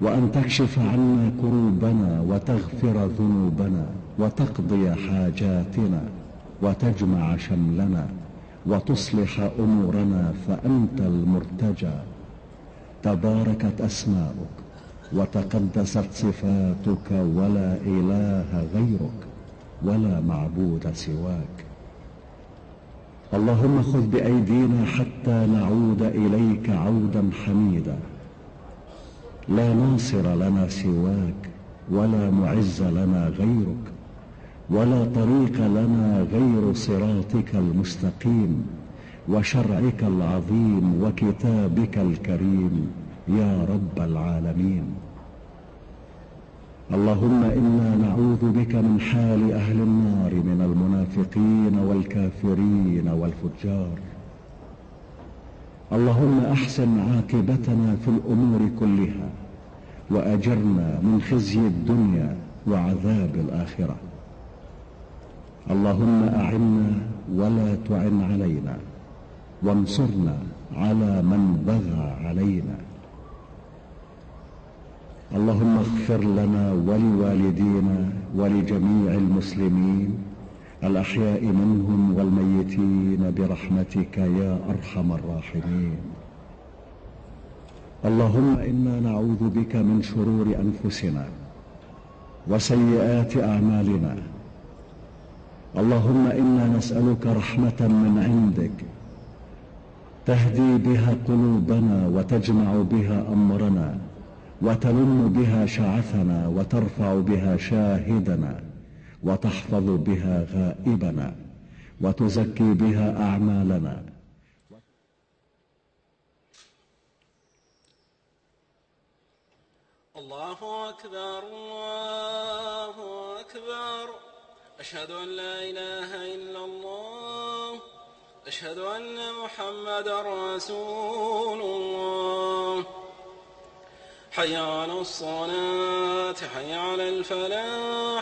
وأن تكشف عنا كروبنا وتغفر ذنوبنا وتقضي حاجاتنا وتجمع شملنا وتصلح أمورنا فأنت المرتجى. تباركت أسماؤك وتقدست صفاتك ولا إله غيرك ولا معبود سواك. اللهم خذ بأيدينا حتى نعود إليك عودا حميدا. لا ناصر لنا سواك ولا معز لنا غيرك ولا طريق لنا غير صراطك المستقيم وشرعك العظيم وكتابك الكريم يا رب العالمين. اللهم إنا نعوذ بك من حال أهل النار من المنافقين والكافرين والفجار. اللهم أحسن عاقبتنا في الأمور كلها وأجرنا من خزي الدنيا وعذاب الآخرة. اللهم أعنا ولا تعن علينا وانصرنا على من بغى علينا. اللهم اغفر لنا ولوالدينا ولجميع المسلمين الأحياء منهم والميتين برحمتك يا أرحم الراحمين. اللهم إنا نعوذ بك من شرور أنفسنا وسيئات أعمالنا. اللهم إنا نسألك رحمة من عندك. تهدي بها قلوبنا وتجمع بها أمرنا وتلم بها شعثنا وترفع بها شاهدنا. وتحفظ بها غائبنا وتزكي بها أعمالنا. الله أكبر الله أكبر. أشهد أن لا إله إلا الله. أشهد أن محمدا رسول الله. حي على الصلاة حي على الفلاح.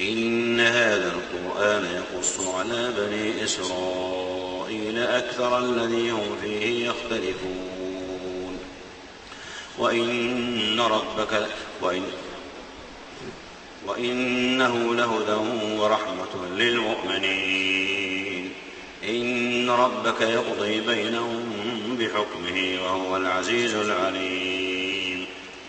إن هذا القرآن يقص على بني إسرائيل أكثر الذي هم فيه يختلفون. وإن ربك وإن وإنه لهدى ورحمة للمؤمنين. إن ربك يقضي بينهم بحكمه وهو العزيز العليم.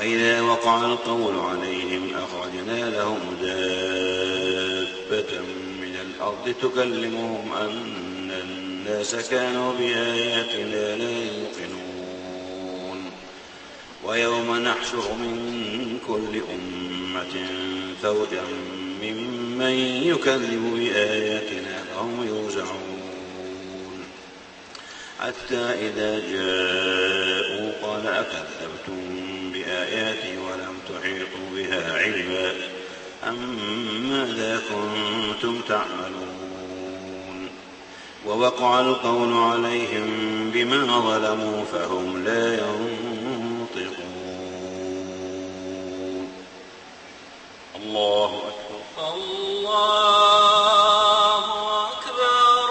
وإذا وقع القول عليهم أخرجنا لهم دابة من الأرض تكلمهم أن الناس كانوا بآياتنا لا يوقنون. ويوم نحشر من كل أمة فوجا ممن يكذب بآياتنا فهم يوزعون. حتى إذا جاءوا قال أكذبتم بآياتي ولم تحيطوا بها علما. أم ماذا كنتم تعملون. ووقع القول عليهم بما ظلموا فهم لا ينطقون. الله أكبر. الله أكبر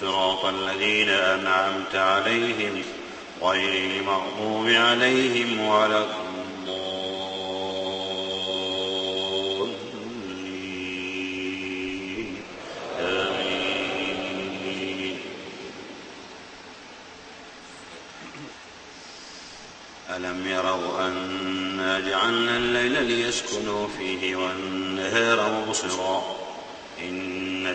صراط الذين أنعمت عليهم غير المغضوب عليهم ولا آمين. ألم يروا أنا جعلنا الليل ليسكنوا فيه والنهار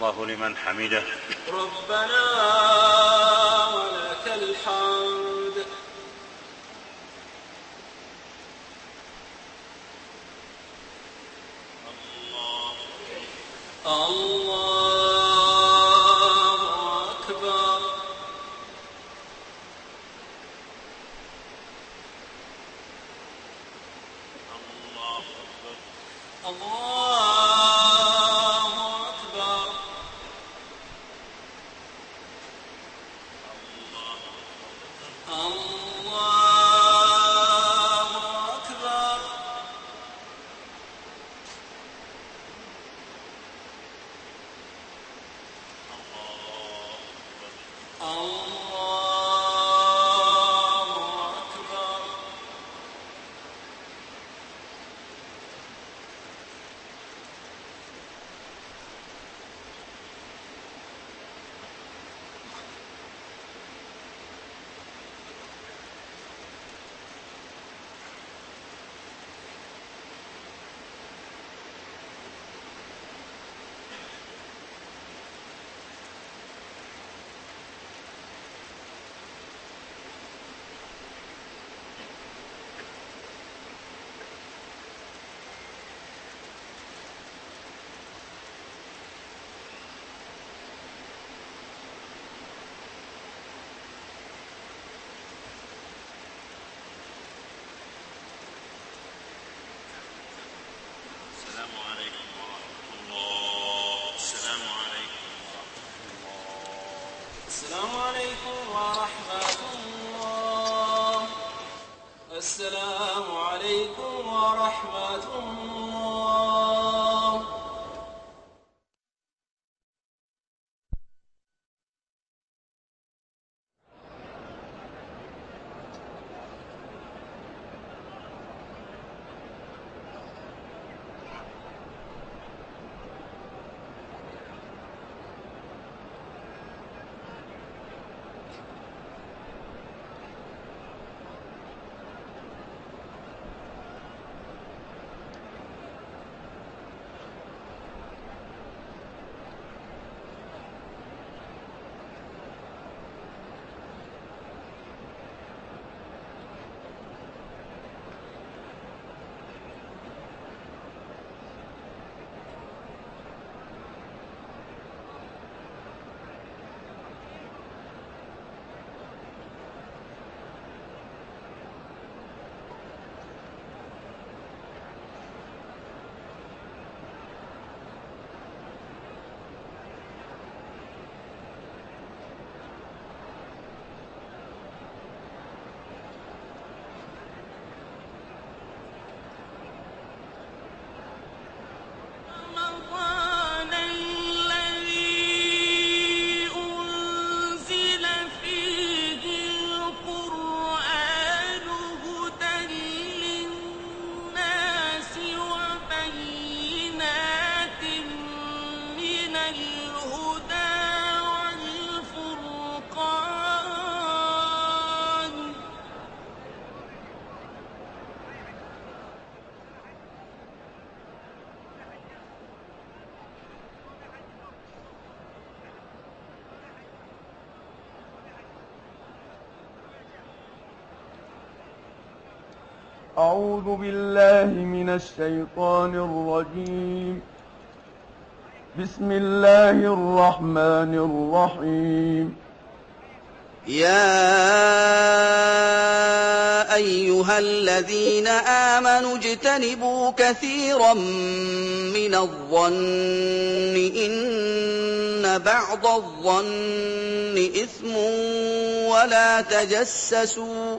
الله لمن حمده. ربنا أعوذ بالله من الشيطان الرجيم. بسم الله الرحمن الرحيم. يا أيها الذين آمنوا اجتنبوا كثيرا من الظن. إن بعض الظن إثم ولا تجسسوا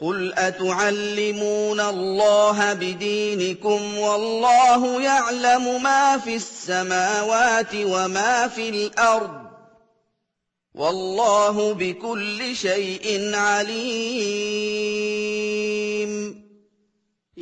قل أتعلمون الله بدينكم والله يعلم ما في السماوات وما في الأرض والله بكل شيء عليم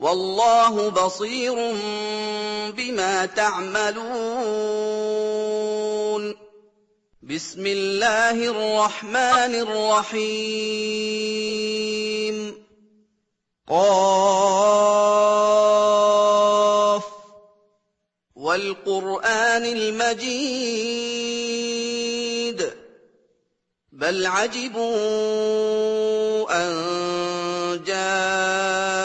والله بصير بما تعملون. بسم الله الرحمن الرحيم. قاف. والقرآن المجيد. بل عجبوا أن جاءهم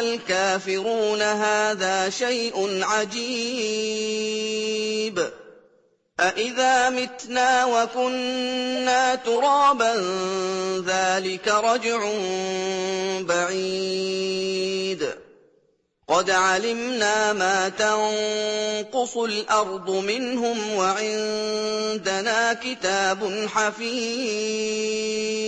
الكافرون هذا شيء عجيب. أإذا متنا وكنا ترابا ذلك رجع بعيد. قد علمنا ما تنقص الأرض منهم وعندنا كتاب حفيظ.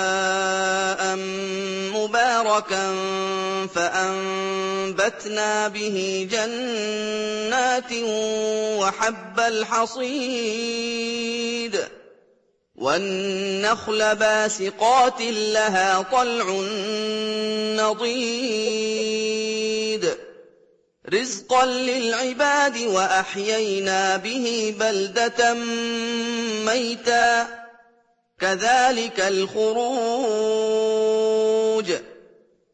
مباركا فأنبتنا به جنات وحب الحصيد وَالنَّخْلَ بَاسِقَاتٍ لَّهَا طَلْعٌ نَّضِيدٌ رِّزْقًا لِّلْعِبَادِ وَأَحْيَيْنَا بِهِ بَلْدَةً مَّيْتًا ۚ كَذَٰلِكَ الْخُرُوجُ